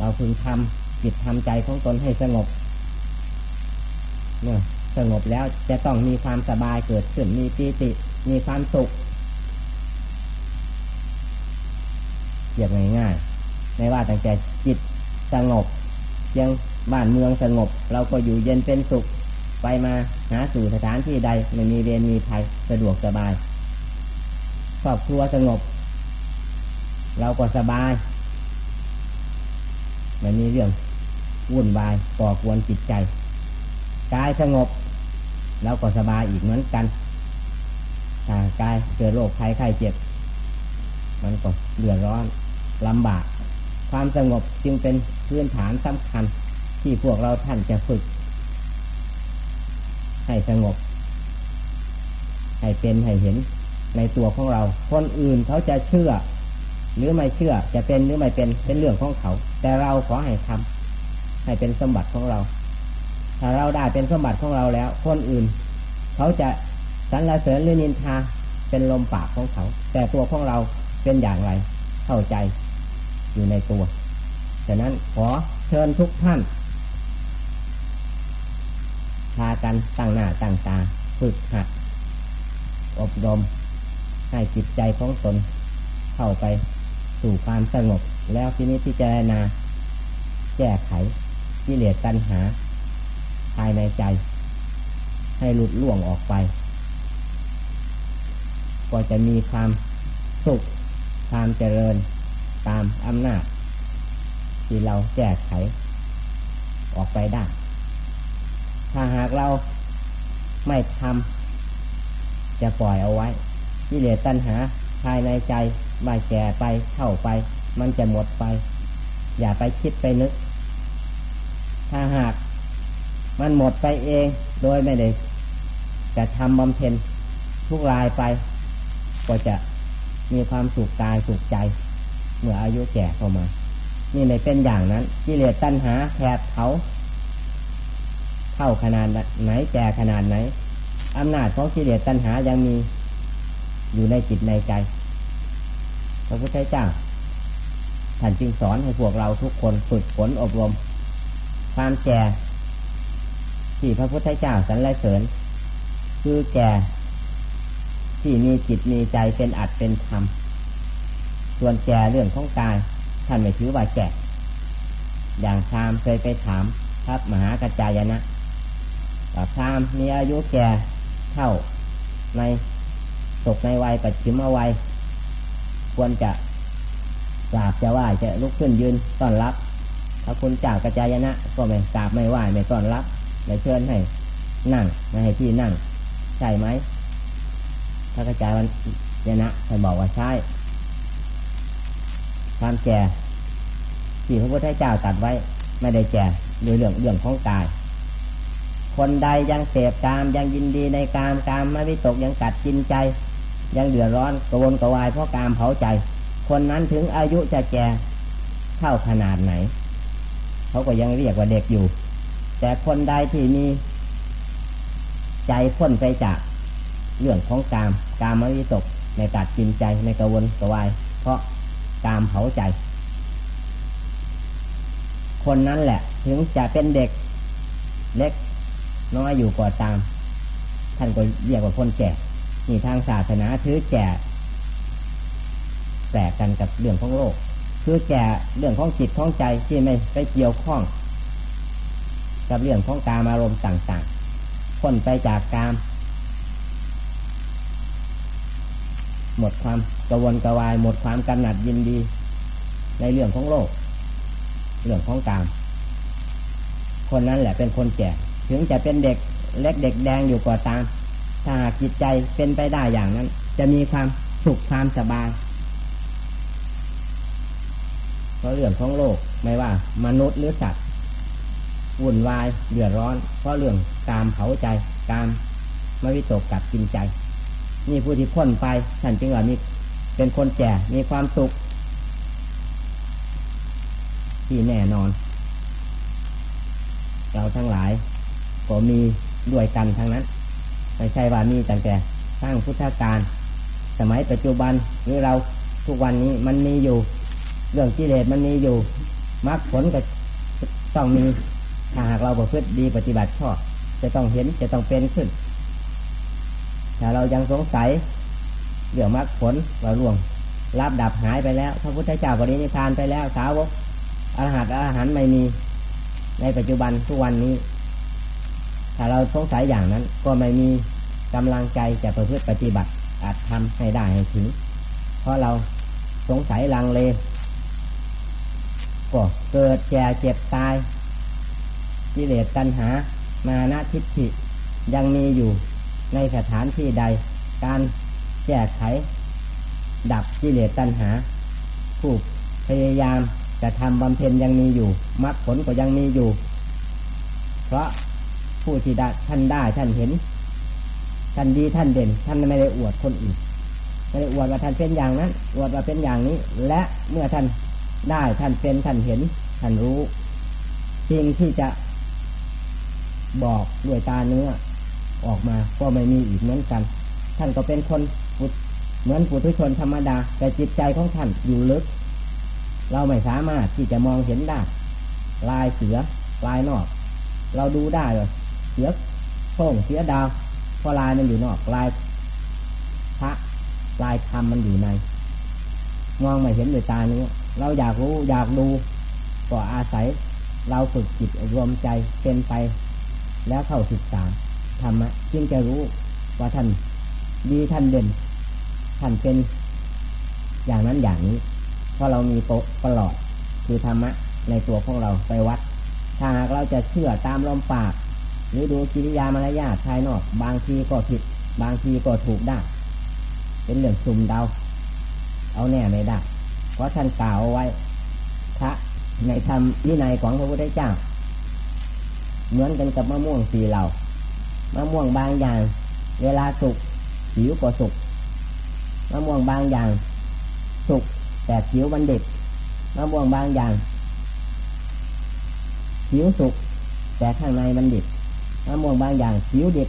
เราพึงทำจิตทำใจของตนให้สงบ เมื่อสงบแล้วจะต้องมีความสบายเกิดขึ้นมีปีติ มีความสุขเรียบง่ายๆไม่ว่าตั้งแต่จิตสงบยังบ้านเมืองสงบ เราก็อยู่เย็นเป็นสุข ไปมาหาสู่สถานที่ใดไม่มีเวรมีภัยสะดวกสบายครอบครัวสงบ เราก็สบาย ไม่มีเรื่องวุ่นวายก่อกวนจิตใจกายสงบเราก็สบายอีกเหมือนกันถ้ากายเกิดโรคภัยไข้เจ็บ มันก็เดือดร้อนลำบาก ความสงบจึงเป็นพื้นฐานสำคัญที่พวกเราท่านจะฝึก ให้สงบ ให้เป็นให้เห็นในตัวของเรา คนอื่นเขาจะเชื่อ หรือไม่เชื่อจะเป็นหรือไม่เป็นเป็นเรื่องของเขา แต่เราขอให้ทำให้เป็นสมบัติของเรา ถ้าเราได้เป็นสมบัติของเราแล้ว คนอื่น เขาจะสรรเสริญหรือนินทาเป็นลมปากของเขา แต่ตัวของเราเป็นอย่างไร เข้าใจอยู่ในตัวฉะนั้นขอเชิญทุกท่านพากันตั้งหน้าตั้งตาฝึกหัด อบรมให้จิตใจของตนเข้าไป สู่ความสงบ แล้วที่นี้พิจารณา แก้ไขกิเลสตัณหา ภายในใจ ให้หลุดล่วงออกไป ก็จะมีความสุขความเจริญตามอำนาจ ที่เราแก้ไข ออกไปได้ ถ้าหากเราไม่ทำจะปล่อยเอาไว้กิเลสตัณหาภายในใจ ม่แก่ไปเข้าไป มันจะหมดไป อย่าไปคิดไปนึก ถ้าหาก มันหมดไปเอง โดยไม่ได้จะทำบำเพ็ญทุกรายไป ก็จะมีความสุขกายสุขใจ เมื่ออายุแก่เข้ามา นี่ไม่เป็นอย่างนั้นกิเลสตัณหาแผดเขาเข้าขนาดไหนแก่ขนาดไหนอำนาจของกิเลสตัณหายังมีอยู่ในจิตในใจ พระพุทธเจ้าท่านจึงสอนให้พวกเราทุกคนฝึกฝนอบรม ความแก่ที่พระพุทธเจ้าสรรเสริญ คือแก่ที่มีจิตมีใจเป็นอัดเป็นธรรม ส่วนแก่เรื่องของกาย ท่านไม่ถือว่าแก่ อย่างพามเคยไปถามพระมหากระจายนะว่าพามมีอายุแก่เท่าในตกในวัยปัจฉิมวัย ควรจะกราบจะไหว้จะลุกขึ้นยืนต้อนรับถ้าคุณจากกระจายนะ ก็ไม่กราบไม่ไหว้ไม่ต้อนรับไม่เชิญให้นั่งไม่ให้ที่นั่ง ใช่ไหมถ้ากระจายวันยนะท่านบอกว่าใช่ความแก่ที่พระพุทธเจ้าตัดไว้ไม่ได้แก่โดยเรื่องเรื่องของกาย คนใดยังเสพกามยังยินดีในกามกามไม่วิตกยังกัดกินใจ ยังเดือดร้อนกระวนกระวายเพราะกามเผาใจ คนนั้นถึงอายุจะแก่เท่าขนาดไหน เขาก็ยังเรียกว่าเด็กอยู่ แต่คนใดที่มี ใจพ้นไปจากเรื่องของกาม กามวิตกในกัดกินใจในกระวนกระวาย เพราะกามเผาใจ คนนั้นแหละ ถึงจะเป็นเด็กเล็กน้อยอยู่ก่อตาม ท่านก็เรียกว่าคนแก่ นี่ทางศาสนาถือแก่แปลกกันกับเรื่องของโลกคือแก่เรื่องของจิตของใจที่ไม่ไปเกี่ยวข้อง กับเรื่องของกามอารมณ์ต่างๆพ้นไปจากกาม หมดความกระวนกระวาย หมดความกำหนัดยินดี ในเรื่องของโลก เรื่องของกาม คนนั้นแหละเป็นคนแก่ ถึงจะเป็นเด็กเล็กเด็กแดงอยู่ก็ตาม ถ้าจิตใจเป็นไปได้อย่างนั้น จะมีความสุขความสบายเพราะเรื่องของโลกไม่ว่า มนุษย์หรือสัตว์วุ่นวายเดือดร้อน เพราะเรื่องกามเผาใจกามมวิตกกัดกินใจ นี่ผู้ที่พ้นไปท่านจึงว่ามีเป็นคนแก่มีความสุข ที่แน่นอน เราทั้งหลายก็มีด้วยกันทั้งนั้น ไม่ใช่ว่ามีตั้งแต่สร้างพุทธการ สมัยปัจจุบันหรือเราทุกวันนี้มันมีอยู่ เรื่องกิเลสมันมีอยู่มรรคผลก็ต้องมีถ้าหากเราประพฤติดีปฏิบัติชอบจะต้องเห็นจะต้องเป็นขึ้น ถ้าเรายังสงสัยเรื่องมรรคผลเราล่วงรับดับหายไปแล้ว พระพุทธเจ้าปรินิพานไปแล้วสาวกอรหัตอรหันไม่มีในปัจจุบันทุกวันนี้ ถ้าเราสงสัยอย่างนั้นก็ไม่มีกำลังใจจะประพฤติปฏิบัติอาจทำให้ได้ให้ถึง เพราะเราสงสัยลังเลก็เกิดแก่เจ็บตายกิเลสตัณหา มานะทิฏฐิยังมีอยู่ในสถานที่ใด การแก้ไข ดับกิเลสตัณหา ผู้พยายามจะทำบำเพ็ญยังมีอยู่มรรคผลก็ยังมีอยู่ เพราะ ผู้ที่ได้ท่านได้ท่านเห็นท่านดีท่านเด่น ท่านไม่ได้อวดคนอื่นไม่ได้อวดว่าท่านเป็นอย่างนั้นอวดว่าเป็นอย่างนี้ และเมื่อท่านได้ท่านเป็นท่านเห็น ท่านรู้สิ่งที่จะบอกด้วยตาเนื้อออกมาก็ไม่มีอีกเหมือนกัน ท่านก็เป็นคนเหมือนปุถุชนธรรมดา แต่จิตใจของท่านอยู่ลึก เราไม่สามารถที่จะมองเห็นได้ลายเสือลายนอก เราดูได้เลย เสือโค้งเสือดาวเพราะลายมันอยู่นอกลายพระลายคำมันอยู่ใน มองไม่เห็นด้วยตานื้เราอยากรู้อยากดูก็อาศัยเราฝึกจิตรวมใจเป็นไป แล้วเข้าศึกษาธรรมะจึงจะรู้ว่าท่านดีท่านเด่น ท่านเป็น อย่างนั้นอย่างนี้ เพราะเรามีโปปลอดคือธรรมะในตัวของเราไปวัด ถ้าหากเราจะเชื่อตามลมปาก หรือดูกิริยามารยาทภายนอก บางทีก็ผิด บางทีก็ถูกได้ เป็นเรื่องสุ่มเดา เอาแน่ไม่ได้ เพราะท่านกล่าวไว้พระในธรรมวินัยของพระพุทธเจ้า เหมือนกันกับมะม่วงสีเหล่ามะม่วงบางอย่าง เวลาสุกผิวก็สุกมะม่วงบางอย่าง สุกแต่ผิวมันดิบมะม่วงบางอย่างผิวสุกแต่ข้างในมันดิบ มะม่วงบางอย่างผิวดิบ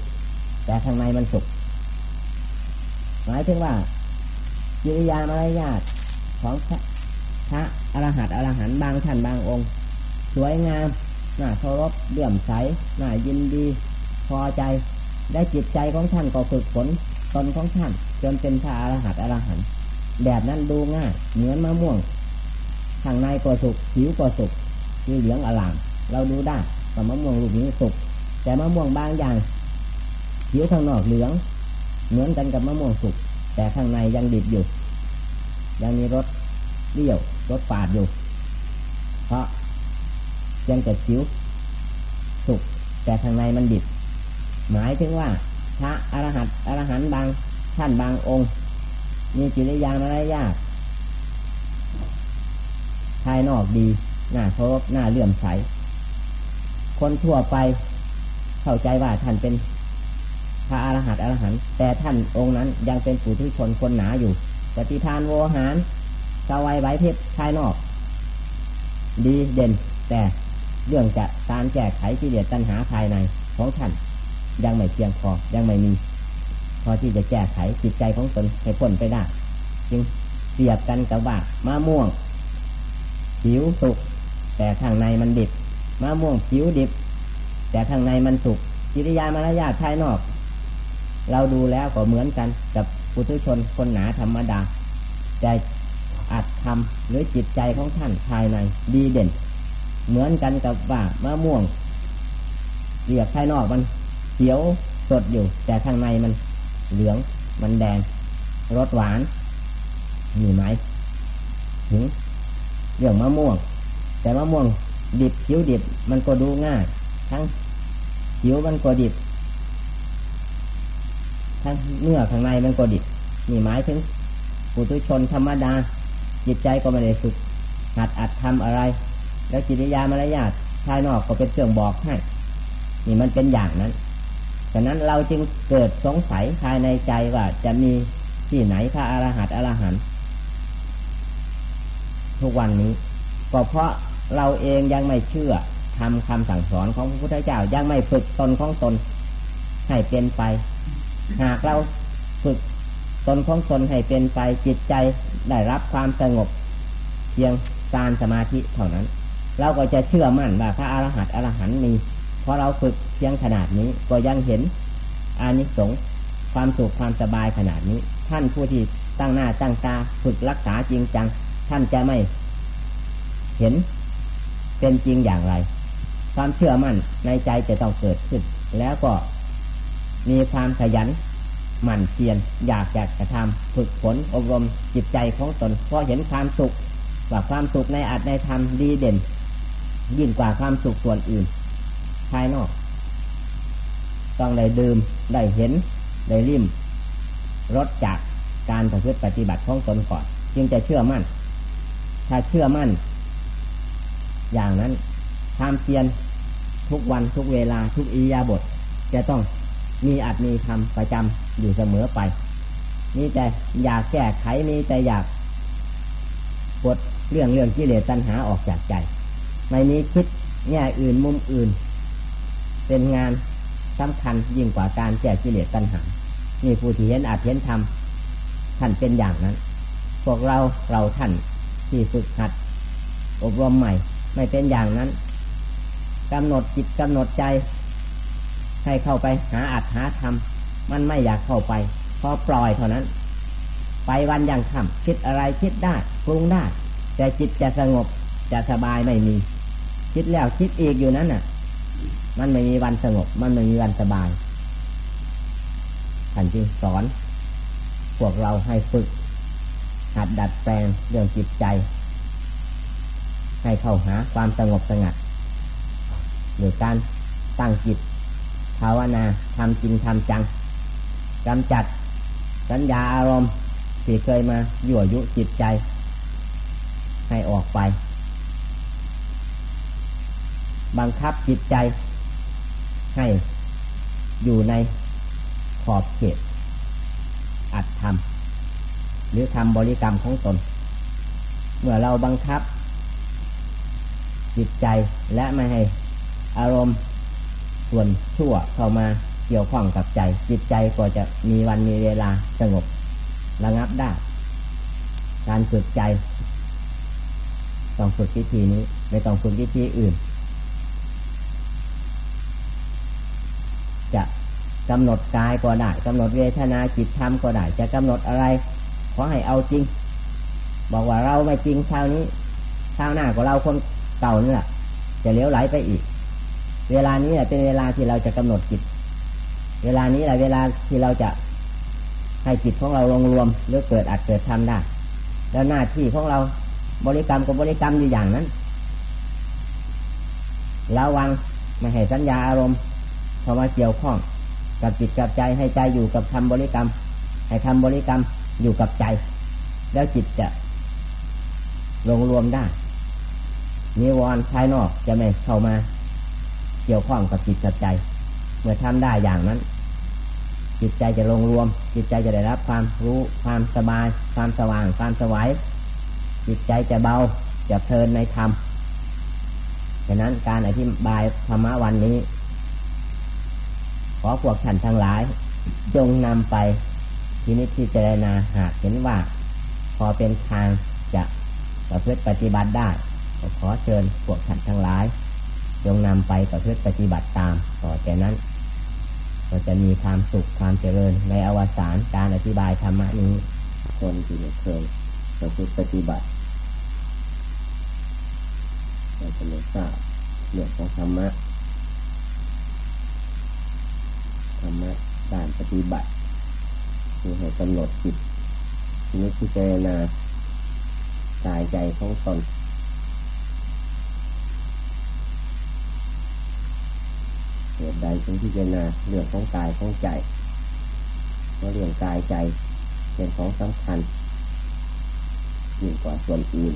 แต่ข้างในมันสุก หมายถึงว่ากิริยามารยาทของพระอรหัตอรหันบางท่านบางองค์ สวยงามน่าเคารพเลื่อมใสน่ายินดี พอใจได้จิตใจของท่านก็ฝึกฝนตนของท่าน จนเป็นพระอรหัตอรหันต์แบบนั้นดูง่ายเหมือนมะม่วงข้างในก็สุกผิวก็สุกมีเหลืองอลาม เราดูได้กับมะม่วงลูกนี้สุก แต่มะม่วงบางอย่างผิวข้างนอกเหลือง เหมือนกันกับมะม่วงสุก แต่ข้างในยังดิบอยู่ ยังมีรสเดี่ยวรสฝาดอยู่ เพราะยังแต่ผิวสุก แต่ข้างในมันดิบ หมายถึงว่าพระอรหัตอรหันต์บางท่านบางองค์ มีจิริยามารยาทภายนอกดี หน้าเคารพหน้าเลื่อมใส คนทั่วไป เข้าใจว่าท่านเป็นพระอรหันต์อรหันต์แต่ท่านองค์นั้นยังเป็นปุถุชนคนหนาอยู่ปฏิทานโวหารสวัยไว้เพชรภายนอก ดีเด่น แต่เรื่องจะการแก้ไขกิเลสตัณหาภายในของท่านยังไม่เพียงพอยังไม่มี พอที่จะแก้ไขจิตใจของตนให้พ้นไปได้ จึงเสียบกันกับว่ามะม่วงผิวสุกแต่ข้างในมันดิบมะม่วงผิวดิบ แต่ข้างในมันสุกกิริยามารยาทภายนอก เราดูแล้วก็เหมือนกันกับปุถุชนคนหนาธรรมดา แต่อัดทำหรือจิตใจของท่านภายในดีเด่น เหมือนกันกับว่ามะม่วงเรียกภายนอกมันเขียวสดอยู่ แต่ข้างในมันเหลืองมันแดงรสหวานมีไหมถึงเรื่องมะม่วง แต่มะม่วงดิบผิวดิบมันก็ดูง่าย ทั้งผิวมันก็ดิบทั้งเนื้อข้างในมันก็ดิบมีหมายถึงปุถุชนธรรมดา จิตใจก็ไม่ได้ฝึกหัดอัดทำอะไร แล้วกิริยามารยาทภายนอกก็เป็นเครื่องบอกให้นี่มันเป็นอย่างนั้นฉะนั้นเราจึงเกิดสงสัยภายในใจว่าจะมีที่ไหนพระอรหันต์อรหันต์ทุกวันนี้ก็เพราะเราเองยังไม่เชื่อ ทำคำสั่งสอนของพระพุทธเจ้ายังไม่ฝึกตนของตน ให้เป็นไป หากเราฝึกตนของตนให้เป็นไปจิตใจได้รับความสงบ เพียงการสมาธิเท่านั้น เราก็จะเชื่อมั่นว่าพระอรหันต์อรหันต์มีเพราะเราฝึกเพียงขนาดนี้ก็ยังเห็นอานิสงส์ความสุขความสบายขนาดนี้ ท่านผู้ที่ตั้งหน้าตั้งตาฝึกรักษาจริงจัง ท่านจะไม่เห็นเป็นจริงอย่างไร ความเชื่อมั่นในใจจะต้องเกิดขึ้น แล้วก็มีความขยันหมั่นเพียรอยากอยากจะทำฝึกฝนอบรมจิตใจของตนเพอเห็นความสุขว่าความสุขในอัตในธรรมดีเด่น ยิ่งกว่าความสุขส่วนอื่น ภายนอก ต้องได้ดื่มได้เห็นได้ริมรสจากการประพฤติปฏิบัติของตนก่อนจึงจะเชื่อมั่น ถ้าเชื่อมั่น อย่างนั้น ความเพียรทุกวันทุกเวลาทุกอียาบท จะต้องมีอาจมีทำประจำอยู่เสมอไป นี่แต่อยากแก้ไขมีแต่อยากปลดเรื่องเรื่องกิเลสตัณหาออกจากใจ ไม่มีคิดแง่อื่นมุมอื่น เป็นงานสำคัญยิ่งกว่าการแก้กิเลสตัณหา นี่ผู้ที่เห็นอาจเห็นทำท่านเป็นอย่างนั้น พวกเราเราท่านที่ฝึกหัด อบรมใหม่ ไม่เป็นอย่างนั้น กำหนดจิตกำหนดใจ ให้เข้าไปหาอัดหาทำมันไม่อยากเข้าไป พอปล่อยเท่านั้น ไปวันยังค่ำคิดอะไรคิดได้ปรุงได้ แต่จิตจะสงบจะสบายไม่มี คิดแล้วคิดอีกอยู่นั้นน่ะ มันไม่มีวันสงบ มันไม่มีวันสบายท่านจึงสอน พวกเราให้ฝึก หัดดัดแปลงเรื่องจิตใจ ให้เข้าหาความสงบสงัด หรือการตั้งจิตภาวนาทำจริงทำจังกำจัดสัญญาอารมณ์ที่เคยมายั่วยุจิตใจ ให้ออกไป บังคับจิตใจ ให้อยู่ในขอบเขตอัดทำหรือทำบริกรรมของตน เมื่อเราบังคับ จิตใจและไม่ให้ อารมณ์ส่วนชั่วเข้ามาเกี่ยวข้องกับใจ จิตใจก็จะมีวันมีเวลาสงบระงับได้ การฝึกใจ ต้องฝึกวิธีนี้ ไม่ต้องฝึกวิธีอื่น จะกำหนดกายก็ได้กำหนดเวทนาจิตธรรมก็ได้ จะกำหนดอะไรขอให้เอาจริง บอกว่าเราไม่จริงคราวนี้คราวหน้าก็เราคนเก่านี่แหละจะเลี้ยวไหลไปอีก เวลานี้เป็นเวลาที่เราจะกำหนดจิต เวลานี้แหละเวลาที่เราจะให้จิตของเราลงรวมหรือเกิดอาจเกิดทำได้ แล้วหน้าที่ของเราบริกรรมกับบริกรรมอยู่อย่างนั้นระวังไม่ให้สัญญาอารมณ์เข้ามาเกี่ยวข้อง กับจิตกับใจให้ใจอยู่กับทำบริกรรม ให้ทำบริกรรมอยู่กับใจ แล้วจิตจะลงรวมได้นิวรณ์ภายนอกจะไม่เข้ามา เกี่ยวข้องกับจิตกับใจ เมื่อทำได้อย่างนั้น จิตใจจะลงรวม จิตใจจะได้รับความรู้ความสบาย ความสว่าง ความสวัยจิตใจจะเบาจะเพลินในธรรมฉะนั้นการอธิบายธรรมะวันนี้ ขอพวกท่านทั้งหลาย จงนำไปที่นิพพิจรณาหากเห็นว่า พอเป็นทางจะประพฤติปฏิบัติได้ขอเชิญพวกท่านทั้งหลาย จงนำไปประพฤติปฏิบัติตาม ต่อจากนั้น ก็จะมีความสุขความเจริญในอวสานการอธิบายธรรมะนี้ คนที่เคยประพฤติปฏิบัติเราจะไม่ทราบเรื่องของธรรมะธรรมะการปฏิบัติคือให้กำหนดจิตนิพพานา กายใจของตน เหตุใดถึงพิจารณาเรื่องของกายของใจเพราะเรื่องกายใจเป็นของสำคัญยิ่งกว่าส่วนอื่น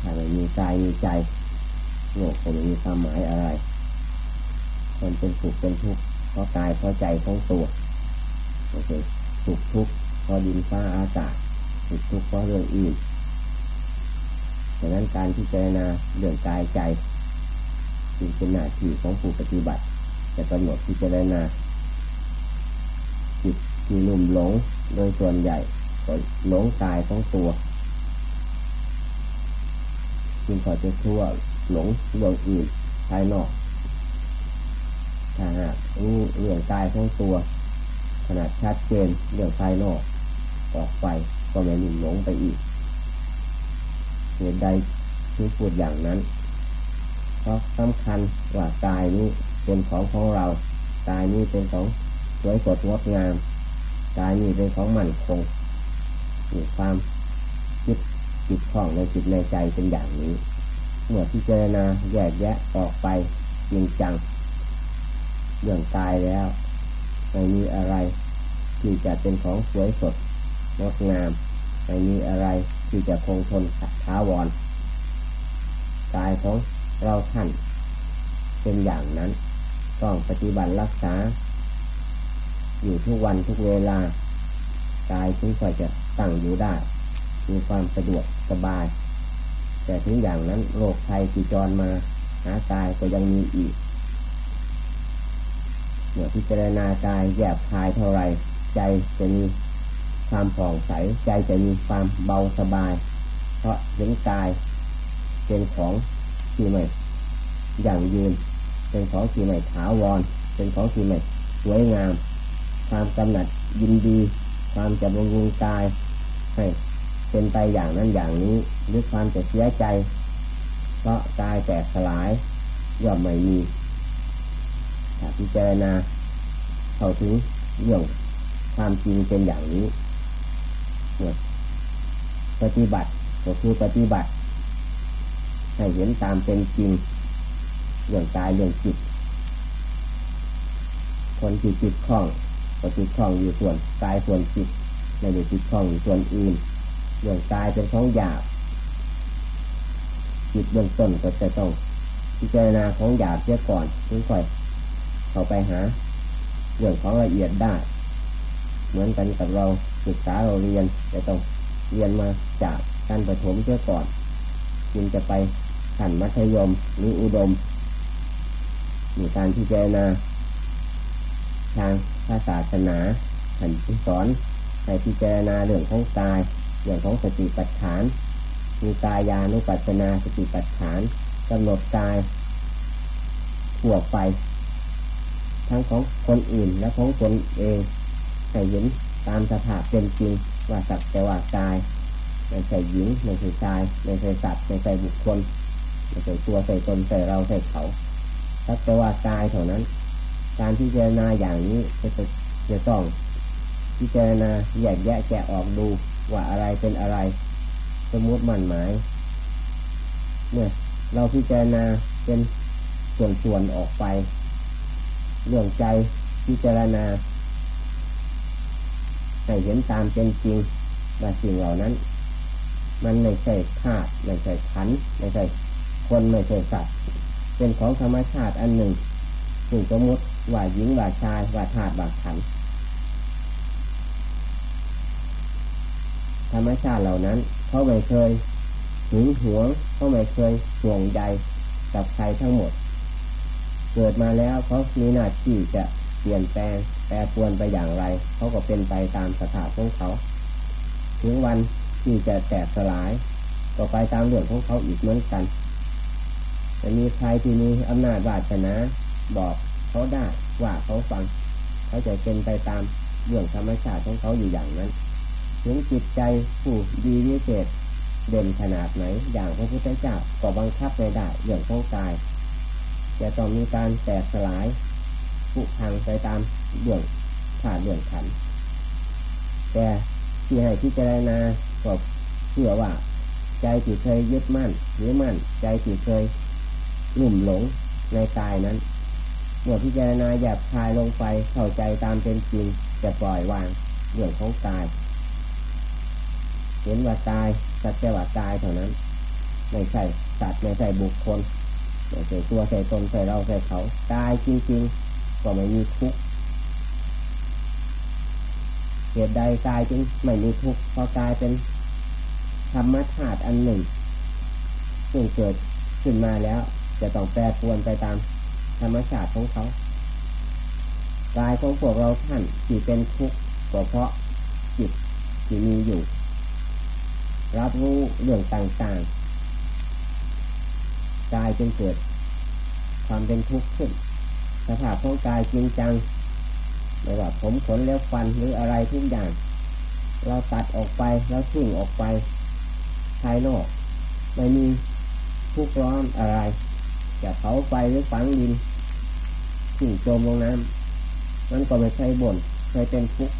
ถ้าไม่มีกายมีใจโลกคงมีความหมายอะไรคนเป็นสุขเป็นทุกข์เพราะกายเพราะใจของตัวโอเคสุขทุกข์เพราะดินฟ้าอากาศสุขทุกข์เพราะเรื่องอื่นดังนั้นการพิจารณาเรื่องกายใจ จึงเป็นหน้าที่ของผู้ปฏิบัติจะกำหนดพิจารณาจิตที่ลุ่มหลงโดยส่วนใหญ่ก็หลงกายของตัวจึงขอจะทั่วหลงเรื่องอื่นภายนอกถ้าหากรู้เรื่องกายของตัว ขนาดชัดเจนเรื่องภายนอกออกไปก็ไม่หลุ่มหลงไปอีกเหตุใดที่พูดอย่างนั้น เพราะสำคัญว่ากายนี้เป็นของของเรากายนี้เป็นของสวยสดงดงามกายนี้เป็นของมั่นคงมีความคิดจิตของในจิตในใจเป็นอย่างนี้ เมื่อพิจารณาแยกแยะออกไปจริงจังเรื่องกายแล้วไม่มีอะไร ที่จะเป็นของสวยสดงดงามไม่มีอะไรที่จะคงทนท้าวรกายของ เราท่านเป็นอย่างนั้น ต้องปฏิบัติรักษา อยู่ทุกวันทุกเวลากายถึงค่อยจะตั้งอยู่ได้ มีความสะดวกสบาย แต่ถึงอย่างนั้นโรคภัยที่จรมาหากายก็ยังมีอีกเมื่อพิจารณากายแยบคายเท่าไรใจจะมีความผ่องใส ใจจะมีความเบาสบาย เพราะเห็นกายเป็นของ ที่ไม่อย่างยืน เป็นของที่ไม่ถาวร เป็นของที่ไม่สวยงาม ความกำหนัดยินดี ความจะบำรุงกายให้เป็นไปอย่างนั้นอย่างนี้หรือความจะเสียใจ เพราะกายแตกสลายย่อมไม่มีถ้าพิจารณาเข้าถึงเรื่องความจริงเป็นอย่างนี้เนี่ยปฏิบัติก็คือปฏิบัติ ให้เห็นตามเป็นจริงเรื่องกายเรื่องจิต คนจิตจิตคล่องก็จิตคล่องอยู่ส่วนกายส่วนจิตในเรื่องจิตคล่องอยู่ส่วนอื่นเรื่องกายเป็นของหยาบจิตเบื้องต้นก็จะต้องพิจารณาของหยาบเสียก่อนถึงค่อยเข้าไปหา เรื่องของละเอียดได้ เหมือนกันกับเราศึกษาเราเรียนจะต้องเรียนมาจากการประถมเสียก่อนจึงจะไป ขั้นมัธยมหรืออุดม มีการพิจารณาทางภาษาศาสนาหันที่สอนให้พิจารณาเรื่องของกายเรื่องของสติปัฏฐาน มีกายานุปัสสนาสติปัฏฐานกำหนดกายทั่วไป ทั้งของคนอื่นและของตนเองให้เห็นตามสภาพเป็นจริงว่าสักแต่ว่ากายไม่ใช่หญิงไม่ใช่ชายไม่ใช่สัตว์ไม่ใช่บุคคล ไม่ใช่ตัวใส่ตนใส่เราใส่เขาสักแต่ว่ากายเท่านั้น การพิจารณาอย่างนี้จะจะต้องพิจารณาแยกแยะแกะออกดูว่าอะไรเป็นอะไร สมมติมันหมายเนี่ยเราพิจารณาเป็นส่วนๆออกไป เรื่องใจพิจารณาให้เห็นตามเป็นจริงว่าสิ่งเหล่านั้น มันไม่ใช่ธาตุไม่ใช่ขันไม่ใช่ คนไม่ใช่สัตว์เป็นของธรรมชาติอันหนึ่งซึ่งสมมติว่าหญิงว่าชายว่าธาตุว่าขันธรรมชาติเหล่านั้นเขาไม่เคยหึงหวงเขาไม่เคยห่วงใยกับใครทั้งหมด เกิดมาแล้วเขามีหน้าที่จะเปลี่ยนแปลงแปรปวนไปอย่างไรเขาก็เป็นไปตามสถาพของเขา ถึงวันที่จะแตกสลาย ก็ไปตามเรื่องของเขาอีกเหมือนกัน จะมีใครที่มีอำนาจวาสนาบอกเขาได้ว่าเขาฟัง เขาจะเป็นไปตามเรื่องธรรมชาติของเขาอยู่อย่างนั้น ถึงจิตใจผู้ดีวิเศษเด่นขนาดไหน อย่างพระพุทธเจ้าก็บังคับไม่ได้เรื่องของกาย จะต้องมีการแตกสลายผุพังไปตามเรื่องขาดเรื่องขัน แต่ที่ให้พิจารณาก็เชื่อว่า ใจที่เคยยึดมั่นหรือมั่น ใจที่เคย ลุ่มหลงในกายนั้น เมื่อพิจารณาหยาบคายลงไปเข้าใจตามเป็นจริงจะปล่อยวางเรื่องของกาย เห็นว่าตายสัจจะว่ากายเท่านั้น ไม่ใช่สัตว์ไม่ใช่บุคคลไม่ใช่ตัวใส่ตนใส่เราใส่เขาตายจริง ๆ ก็ไม่มีทุกข์เหตุใดกายจึงไม่มีทุกข์เพราะกายเป็นธรรมชาติอันหนึ่งซึ่งเกิดขึ้นมาแล้ว จะต้องแปรปรวนไปตามธรรมชาติของเขากายของพวกเราท่านที่เป็นทุกข์ก็เพราะจิตที่มีอยู่ รับรู้เรื่องต่างๆกายจึงเกิดความเป็นทุกข์ขึ้นสภาพของกายจริงจังไม่ว่าผมขนเล็บฟันหรืออะไรทุกอย่าง เราตัดออกไปแล้วทิ้งออกไปภายนอกไม่มีทุกร้อนอะไร จะเผาไฟหรือฝังดินสิ่งโจมลงน้ำมันก็ไม่ใช่บ่นเคยเป็นทุกข์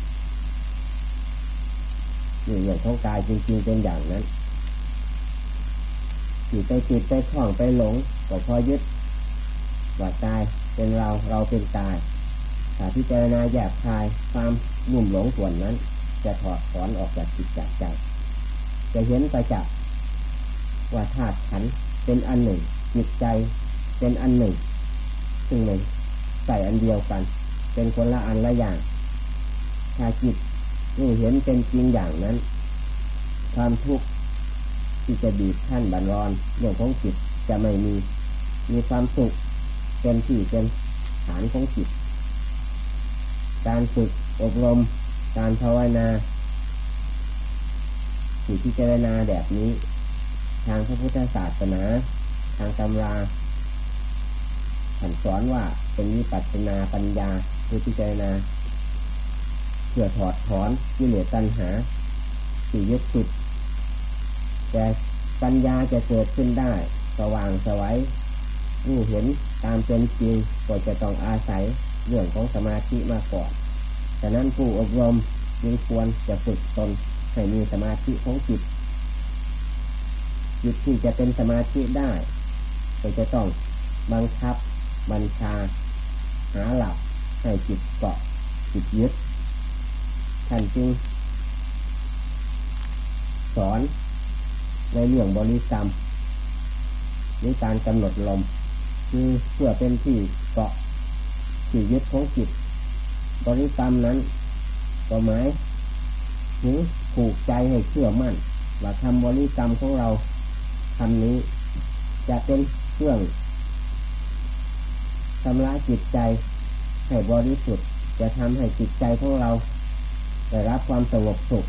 นี่เรื่องของกายจริงๆเป็นอย่างนั้นจิตไปจิตไปคล้องไปหลงก็พอยึดว่ากายเป็นเราเราเป็นกายถ้าพิจารณาแยกคายความรุ่มหลงส่วนนั้น จะถอดถอนออกจากจิตจากใจ จะเห็นไปจากว่าธาตุขันเป็นอันหนึ่งจิตใจ เป็นอันหนึ่ง ซึ่งเลยใส่อันเดียวกัน เป็นคนละอันละอย่างถ้าจิตนี่เห็นเป็นจริงอย่างนั้น ความทุกข์ที่จะบีบขั้นบันรอนเรื่องของจิตจะไม่มี มีความสุขเป็นที่เป็นฐานของจิต การฝึกอบรม การภาวนาสิ่ที่เจรณาแบบนี้ ทางพระพุทธศาสนา ทางตำรา ท่านสอนว่าเป็นวิปัสสนาปัญญาคือพิจารณาเพื่อถอดถอนกิเลสตัณหาสี่ยึดติดแต่ปัญญาจะเกิดขึ้นได้สว่างสวัยรู้เห็นตามเป็นจริงก็จะต้องอาศัยเรื่องของสมาธิมาก่อนฉะนั้นผู้อบรมจึงควรจะฝึกตนให้มีสมาธิของจิตจิตที่จะเป็นสมาธิได้ก็จะต้องบังคับ บัญชา หาหลักให้จิตเกาะจิตยึดท่านจึงสอนในเรื่องบริกรรมหรือการกำหนดลม คือเพื่อเป็นที่เกาะที่ยึดของจิต บริกรรมนั้นก็หมายถึงผูกใจให้เชื่อมั่นว่าทำบริกรรมของเราทำนี้ จะเป็นเครื่อง ชำระจิตใจให้บริสุทธิ์จะทำให้จิตใจของเราได้รับความสงบสุข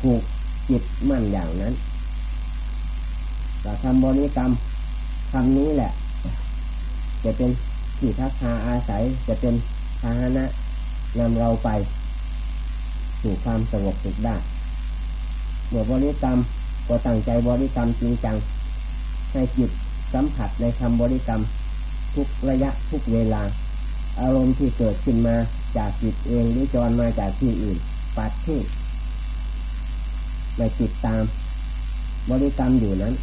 ผูกจิตมั่นอย่างนั้นแต่ทำบริกรรมคำนี้แหละ จะเป็นที่ทักษาอาศัยจะเป็นพาหนะนำเราไปสู่ความสงบสุขได้เมื่อบริกรรมก็ตั้งใจบริกรรมจริงจัง ให้จิตสัมผัสในคำบริกรรม ทุกระยะทุกเวลา อารมณ์ที่เกิดขึ้นมาจากจิตเองหรือจรมาจากที่อื่น ปัดที่ไม่จิตตาม บริกรรมอยู่นั้น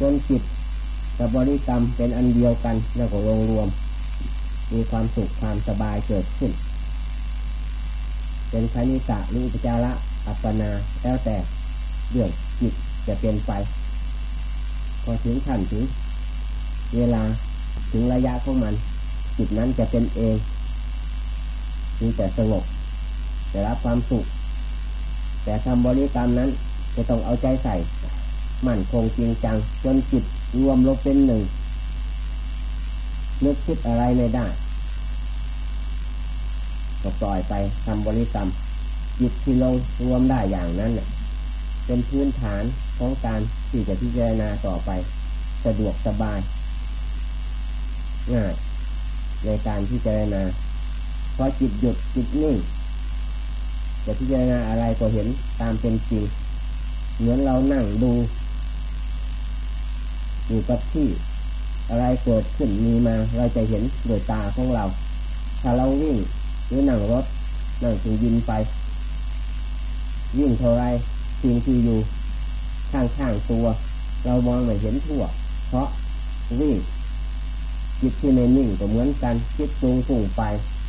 จนจิตกับบริกรรมเป็นอันเดียวกันแล้วก็รวมรวม มีความสุขความสบายเกิดขึ้น เป็นคณิกะหรืออุปจาระอัปปนาแล้วแต่เรื่องจิตจะเป็นไป อถึงขั้นถึง เวลาถึงระยะของมัน จิตนั้นจะเป็นเองมีแต่สงบจะรับความสุข แต่ทำบริกรรมนั้นจะต้องเอาใจใส่ มั่นคงจริงจัง จนจิตรวมลงเป็นหนึ่งนึกคิดอะไรไม่ได้ก็ปล่อยไปทำบริกรรมจิตที่ลงรวมได้อย่างนั้นเป็นพื้นฐานของการ ที่จะพิจารณาต่อไป สะดวกสบายง่ายในการพิจารณาพอจิตหยุดจิตนิ่งจะพิจารณาอะไรก็เห็นตามเป็นจริง เหมือนเรานั่งดูอยู่กับที่อะไรเกิดขึ้นมีมา เราจะเห็นด้วยตาของเรา ถ้าเราวิ่งหรือนั่งรถนั่งถึงยินไป วิ่งเท่าไรสิ่งที่อยู่ ข้างๆตัว เรามองไม่เห็นทั่ว เพราะวิ่งจิตที่ในนิ่งก็เหมือนกันคิดตูงตุงไป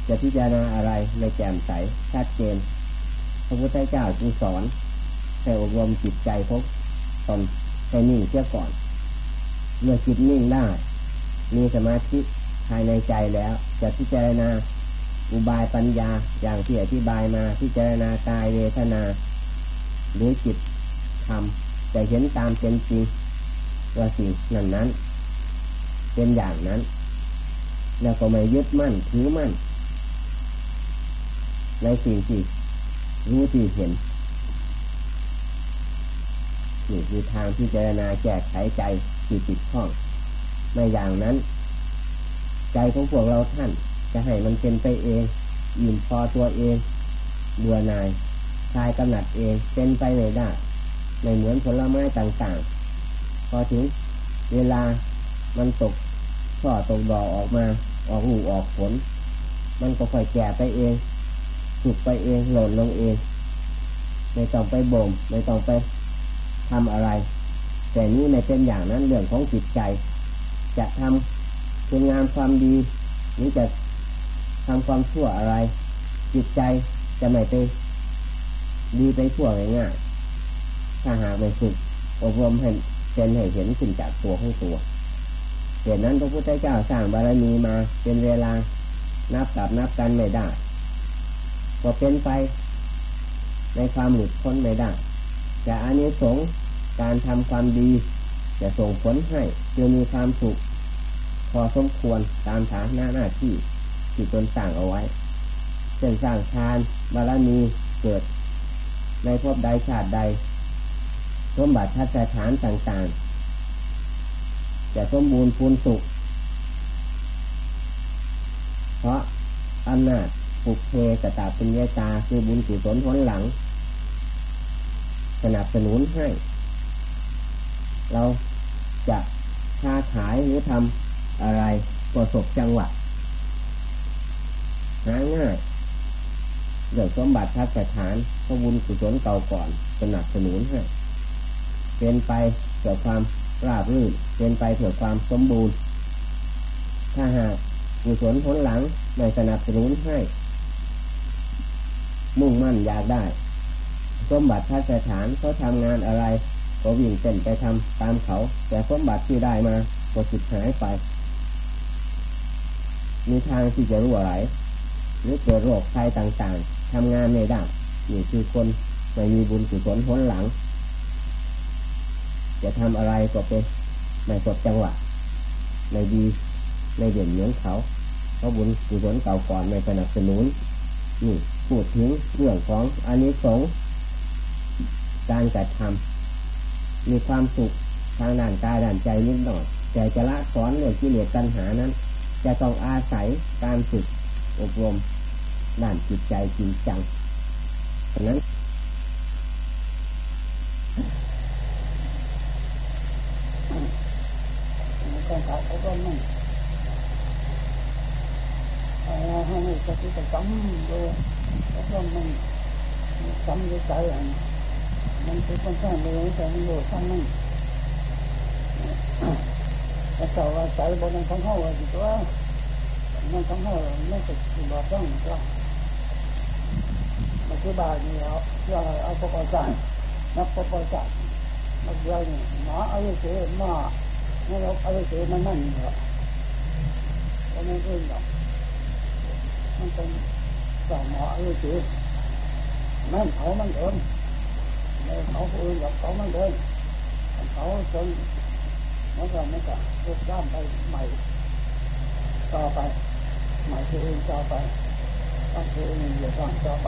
จะพิจารณาอะไรในแจ่มใสชัดเจนพระพุทธเจ้าจึงสอนให้อบรมจิตใจพบตอนให้นิ่งเสียก่อน เมื่อจิตนิ่งได้มีสมาธิภายในใจแล้ว จะพิจารณาอุบายปัญญาอย่างที่อธิบายมาพิจารณากายเวทนา หรือจิตทำ จะเห็นตามเป็นจริงว่าสิ่งนั้นนั้น เป็นอย่างนั้น แล้วก็ไม่ยึดมั่นถือมั่น ในสิ่งที่รู้ที่เห็นนี่คือทางพิจรณาแจกไขใจที่ติดข้องไม่อย่างนั้น ใจของพวกเราท่าน จะให้มันเป็นไปเองอิ่มพอตัวเองเบื่อหน่ายคลายกำหนัดเองเป็นไปไม่ได้ ไม่เหมือนผลไม้ต่างๆ พอถึงเวลามันตกช่อตกดอกออกมา ออกลูกออกผล มันก็ค่อยแก่ไปเองสุกไปเองหล่นลงเอง ไม่ต้องไปบ่มไม่ต้องไปทำอะไร แต่นี่ไม่เป็นอย่างนั้นเรื่องของจิตใจ จะทำคุณงามความดี หรือจะทำความชั่วอะไร จิตใจจะไม่ไปดีไปชั่วง่ายๆ ถ้าหากไม่ฝึกอบรมให้เป็นให้เห็นขึ้นจากตัวของตัวเหตุนั้นพระพุทธเจ้าสร้างบารมีมาเป็นเวลานับกับนับกันไม่ได้ก็เป็นไป ในความหลุดพ้นไม่ได้แต่อันนี้สงส์การทำความดีจะส่งผลให้จะมีความสุขพอสมควรตามฐานะหน้าที่ที่ตนสร้างเอาไว้เช่นสร้างทานบารมีเกิด ในภพใดชาติใด สมบัติทัศฐานต่างๆ จะสมบูรณ์พูนสุข เพราะอำนาจปุกเพกตาปัญญาตาคือบุญกุศลผลหลัง สนับสนุนให้ เราจะค้าขายหรือทำอะไรประสบจังหวะหาง่ายเรื่องสมบัติทัศฐานพระบุญกุศลเก่าก่อนสนับสนุนให้ เป็นไปเพื่อความราบรื่นเป็นไปเพื่อความสมบูรณ์ ถ้าหากกุศลผลหลังไม่สนับสนุนให้ มุ่งมั่นอยากได้สมบัติทัศฐานเขาทำงานอะไรก็วิ่งเต้นไปทำตามเขา แต่สมบัติที่ได้มาก็สุดหายไป มีทางที่จะรั่วไหลหรือเกิดโรคภัยต่างๆทำงานไม่ได้นี่คือคนไม่มีบุญกุศลผลหลัง จะทำอะไรก็เป็นไม่สดจังหวะไม่ดีไม่เด่นเหมือนเขาเพราะบุญกุศลเก่าก่อนไม่สนับสนุนนี่พูดถึงเรื่องของอานิสงส์การกระทำมีความสุขทางด้านกายด้านใจนิดหน่อยแต่จะละสอนเรื่องกิเลสตัณหานั้น จะต้องอาศัยการฝึกอบรมด้านจิตใจจริงจังฉะนั้น còn cậu của con mình ờ, hôm nay tôi chỉ cắm vô của con mình cắm vô cái là mình cứ con sang vô cái mình vô sang mình ờ, cái cậu là chạy bộ đang không hậu rồi thì tôi đang không hậu rồi nó thực sự bỏ trong cho mà cái bà thì họ cho là ông có con nó có con nó giờ nó ở đây chỉ mà นี่เราเอาไปเจอมันนั่นเหรอก็ไม่รู้หรอกมันเป็นสองหมอเอาไปเจอมันเขามันเดินไม่เขาอื่นหรอกเขามันเดินเขาจนมันก็มันก็ลุกด้ามไปใหม่ต่อไปใหม่ผู้อื่นต่อไปต้องผู้อื่นอยู่ก่อนต่อไป